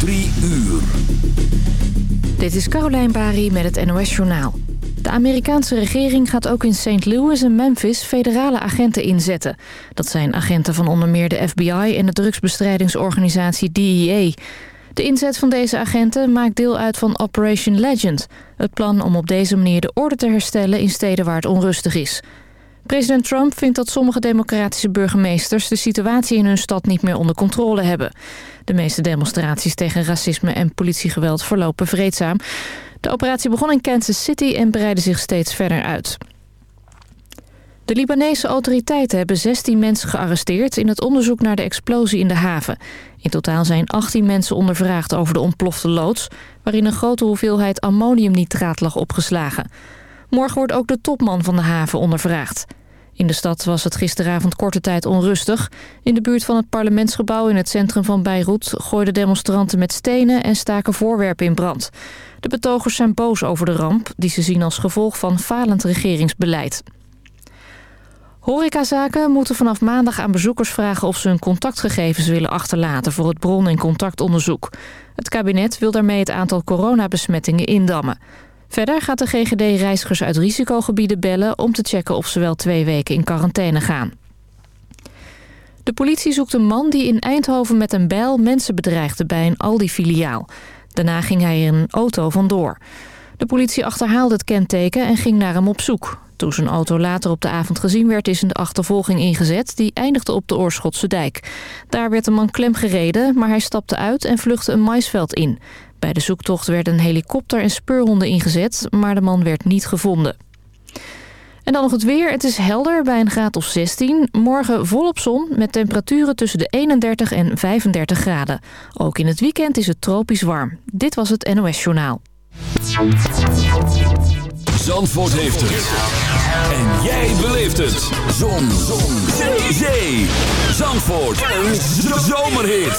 Drie uur. Dit is Caroline Bari met het NOS Journaal. De Amerikaanse regering gaat ook in St. Louis en Memphis federale agenten inzetten. Dat zijn agenten van onder meer de FBI en de drugsbestrijdingsorganisatie DEA. De inzet van deze agenten maakt deel uit van Operation Legend. Het plan om op deze manier de orde te herstellen in steden waar het onrustig is. President Trump vindt dat sommige democratische burgemeesters... de situatie in hun stad niet meer onder controle hebben. De meeste demonstraties tegen racisme en politiegeweld verlopen vreedzaam. De operatie begon in Kansas City en breidde zich steeds verder uit. De Libanese autoriteiten hebben 16 mensen gearresteerd... in het onderzoek naar de explosie in de haven. In totaal zijn 18 mensen ondervraagd over de ontplofte loods... waarin een grote hoeveelheid ammoniumnitraat lag opgeslagen. Morgen wordt ook de topman van de haven ondervraagd. In de stad was het gisteravond korte tijd onrustig. In de buurt van het parlementsgebouw in het centrum van Beirut... gooiden demonstranten met stenen en staken voorwerpen in brand. De betogers zijn boos over de ramp... die ze zien als gevolg van falend regeringsbeleid. Horecazaken moeten vanaf maandag aan bezoekers vragen of ze hun contactgegevens willen achterlaten voor het bron- en contactonderzoek. Het kabinet wil daarmee het aantal coronabesmettingen indammen. Verder gaat de GGD reizigers uit risicogebieden bellen om te checken of ze wel twee weken in quarantaine gaan. De politie zoekt een man die in Eindhoven met een bijl mensen bedreigde bij een Aldi-filiaal. Daarna ging hij in een auto vandoor. De politie achterhaalde het kenteken en ging naar hem op zoek. Toen zijn auto later op de avond gezien werd is een achtervolging ingezet... die eindigde op de Oorschotse dijk. Daar werd de man klem gereden, maar hij stapte uit en vluchtte een maisveld in. Bij de zoektocht werden een helikopter en speurhonden ingezet... maar de man werd niet gevonden. En dan nog het weer. Het is helder bij een graad of 16. Morgen volop zon met temperaturen tussen de 31 en 35 graden. Ook in het weekend is het tropisch warm. Dit was het NOS Journaal. Zandvoort heeft het. En jij beleeft het. Zon. Zon. Zee. Zee. Zandvoort. Een zomerhit.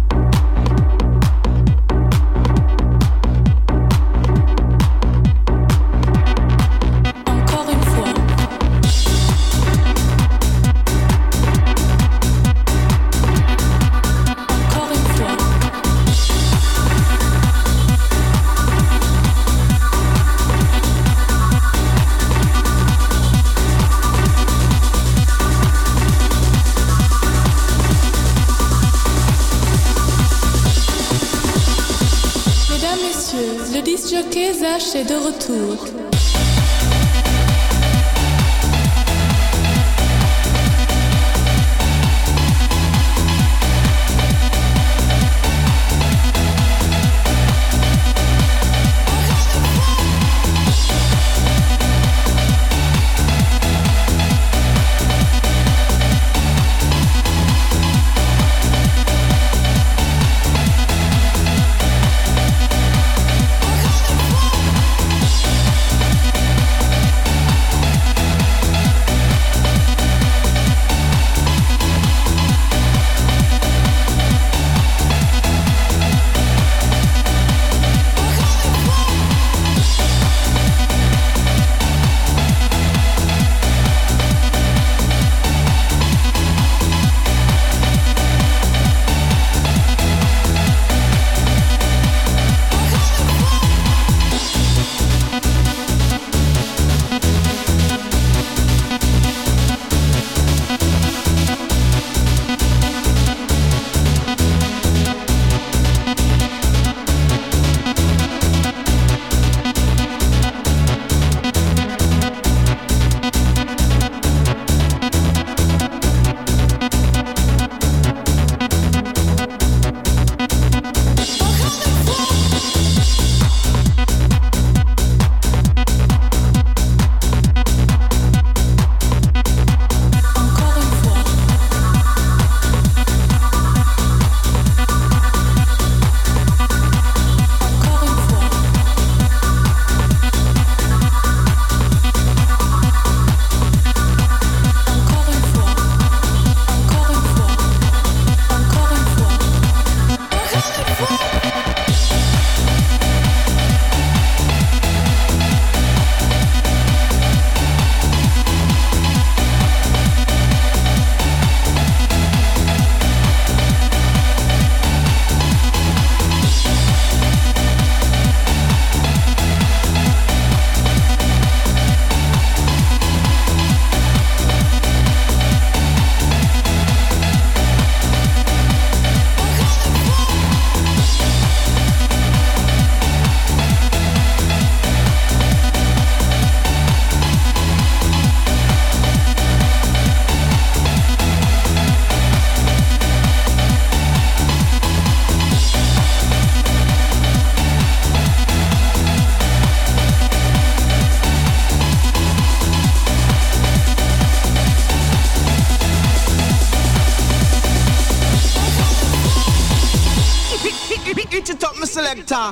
de retour.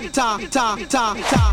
Ta, ta, ta, ta.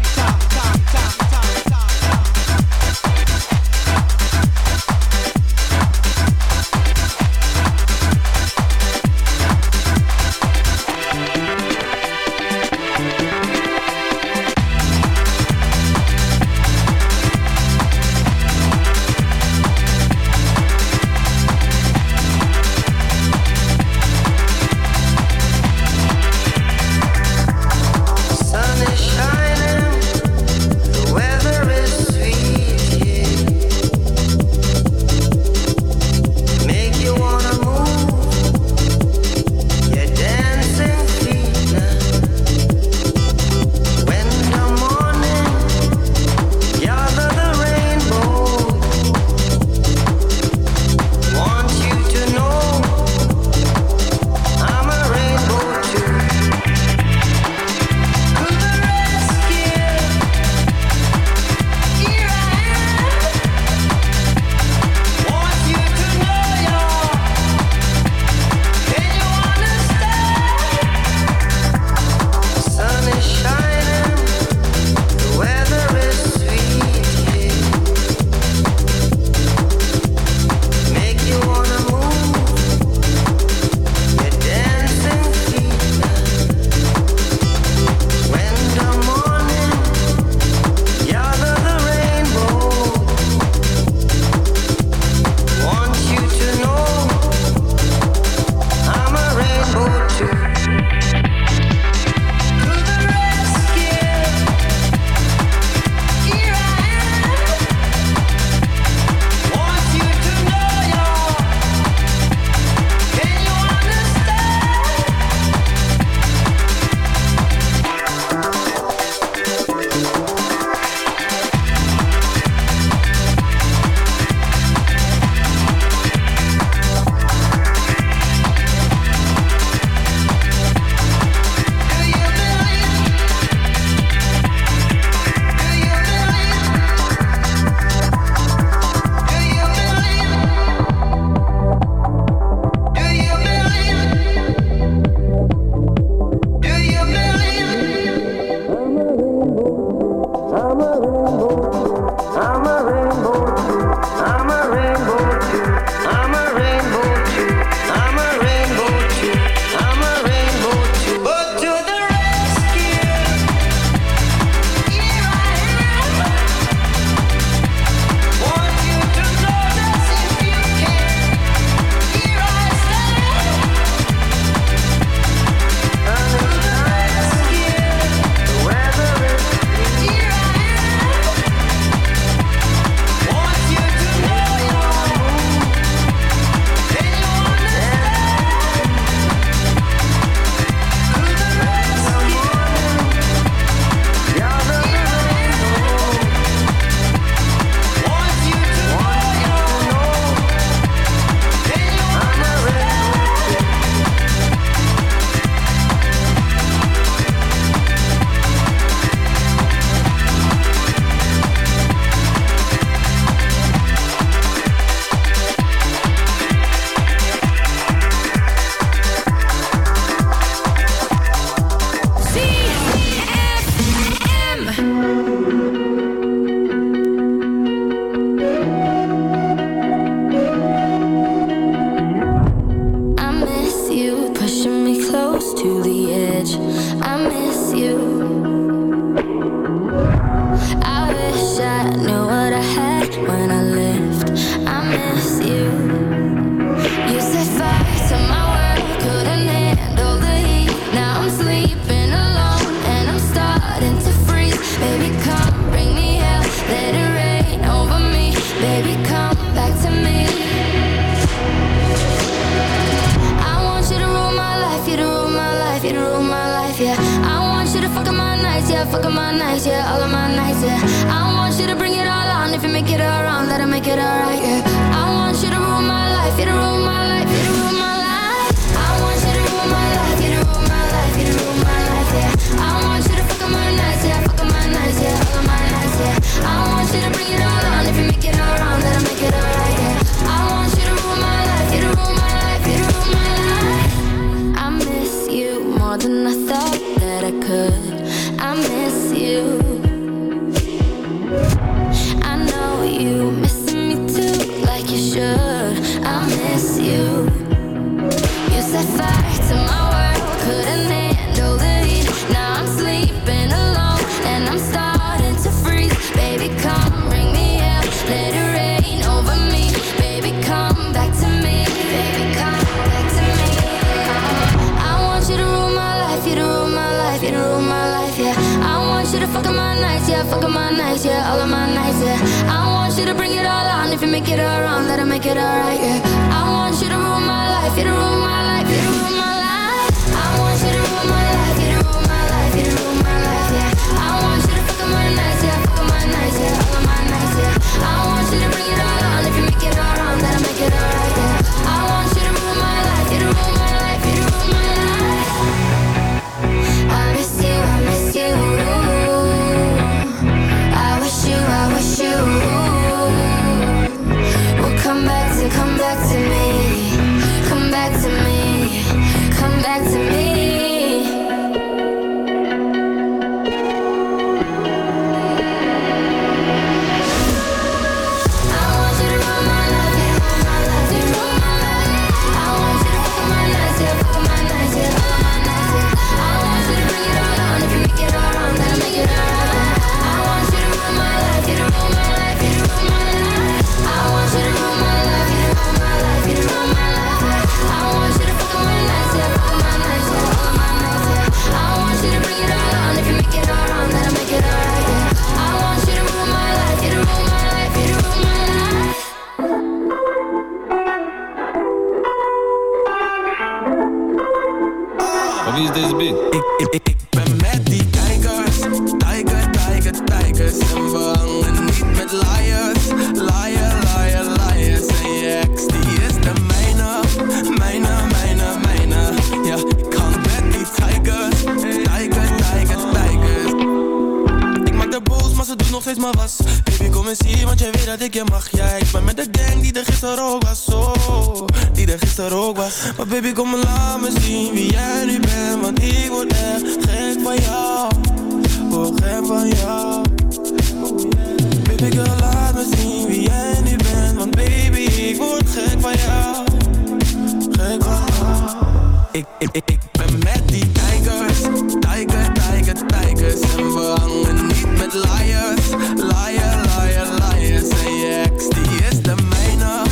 Ik, ben met die tigers, tigers, tigers, tigers En we hangen niet met liars. Liar, liar, liars. En je ex, die is de mijne.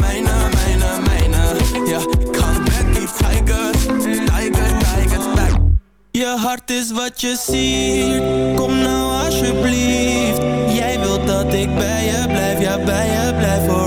Mijne, mijne, mijne. Ja, ik kan met die tigers, tigers, tigers tijger. Je hart is wat je ziet. Kom nou alsjeblieft. Jij wilt dat ik bij je blijf. Ja, bij je blijf hoor.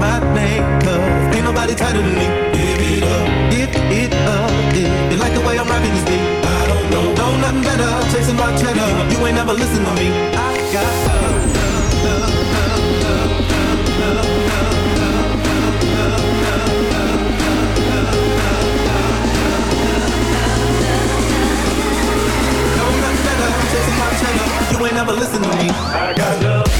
my name, cause ain't nobody tighter than me. Give it up, give it up. You like the way I'm rapping? I don't know, know nothing better, chasing my cheddar. You ain't listen to me. I got love, love, love, love, love, love, love. Listen to me. I got love.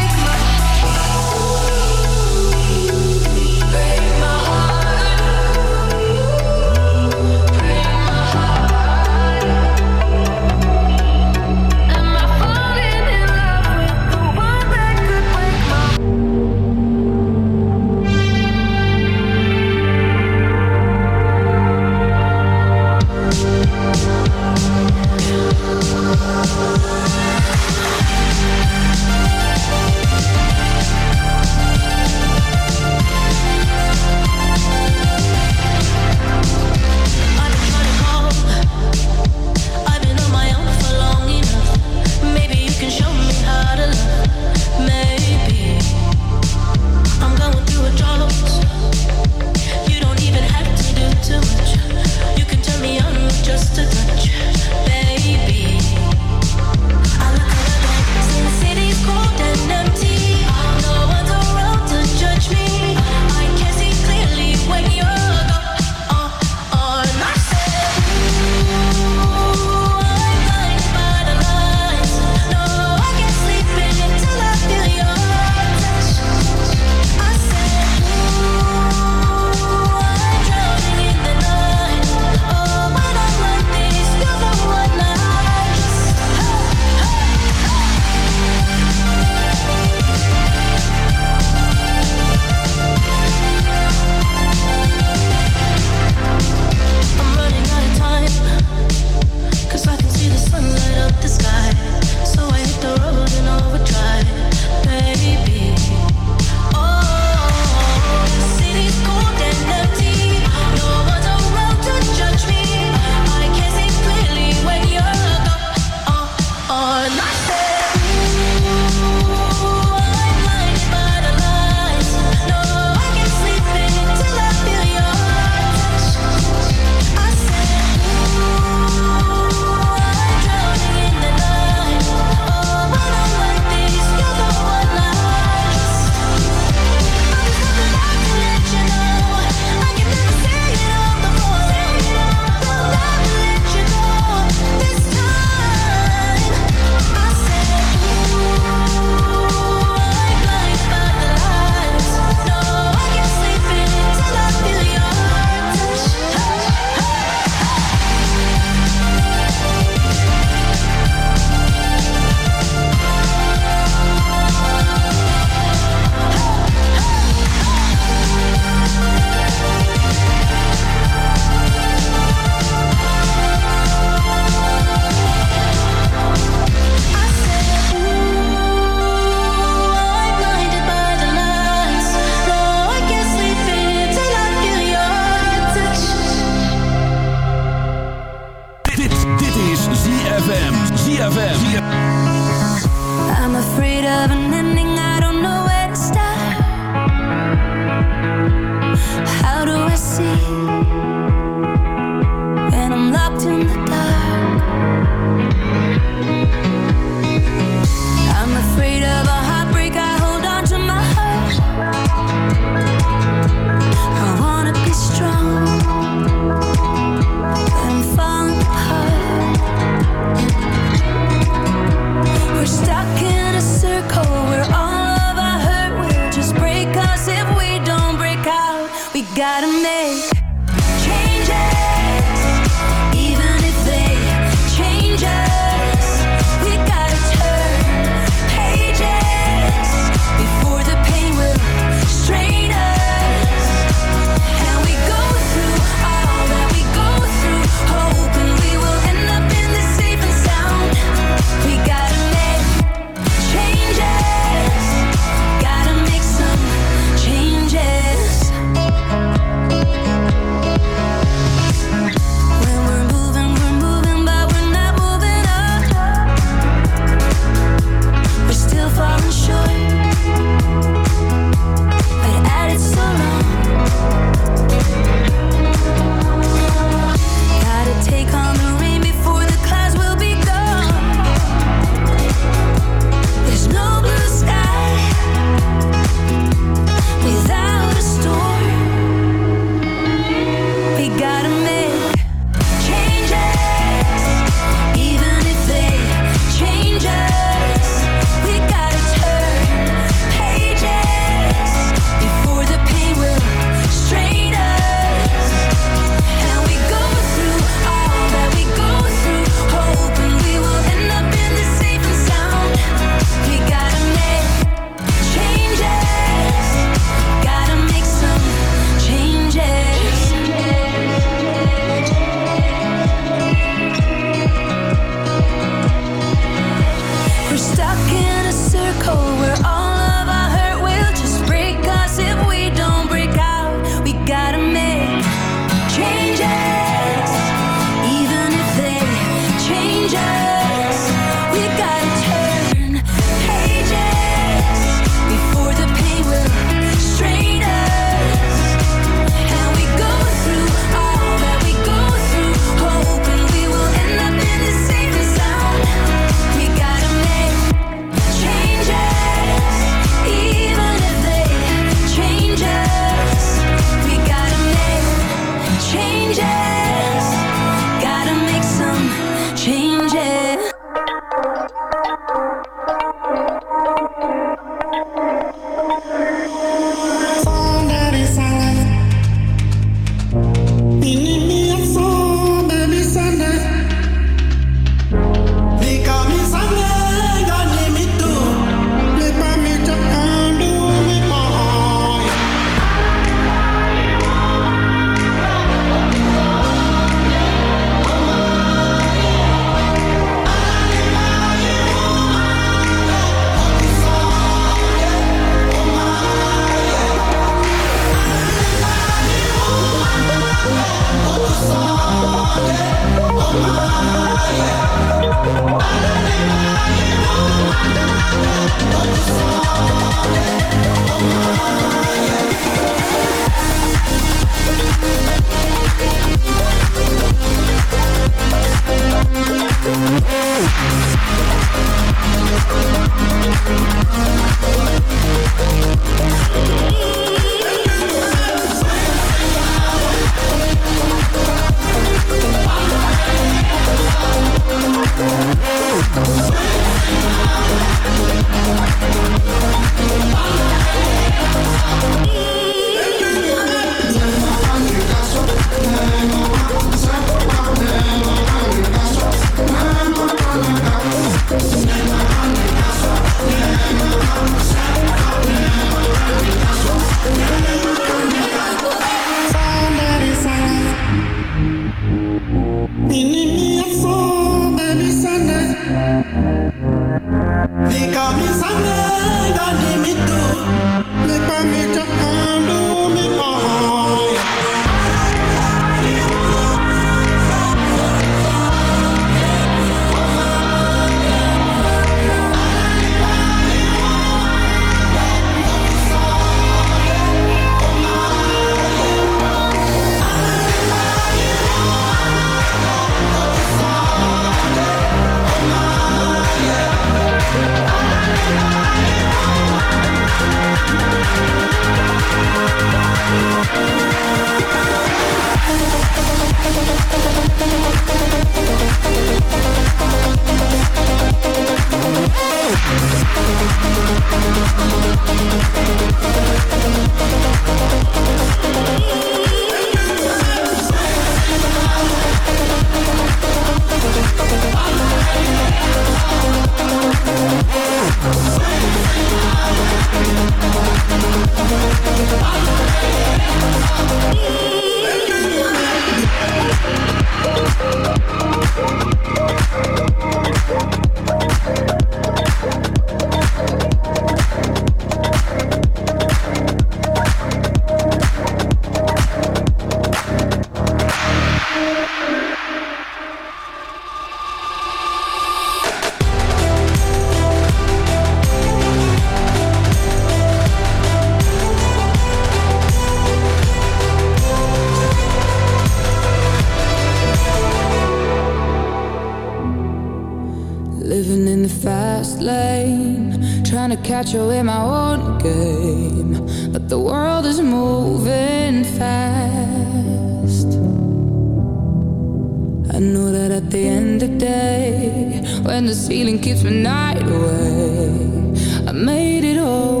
Night away, I made it all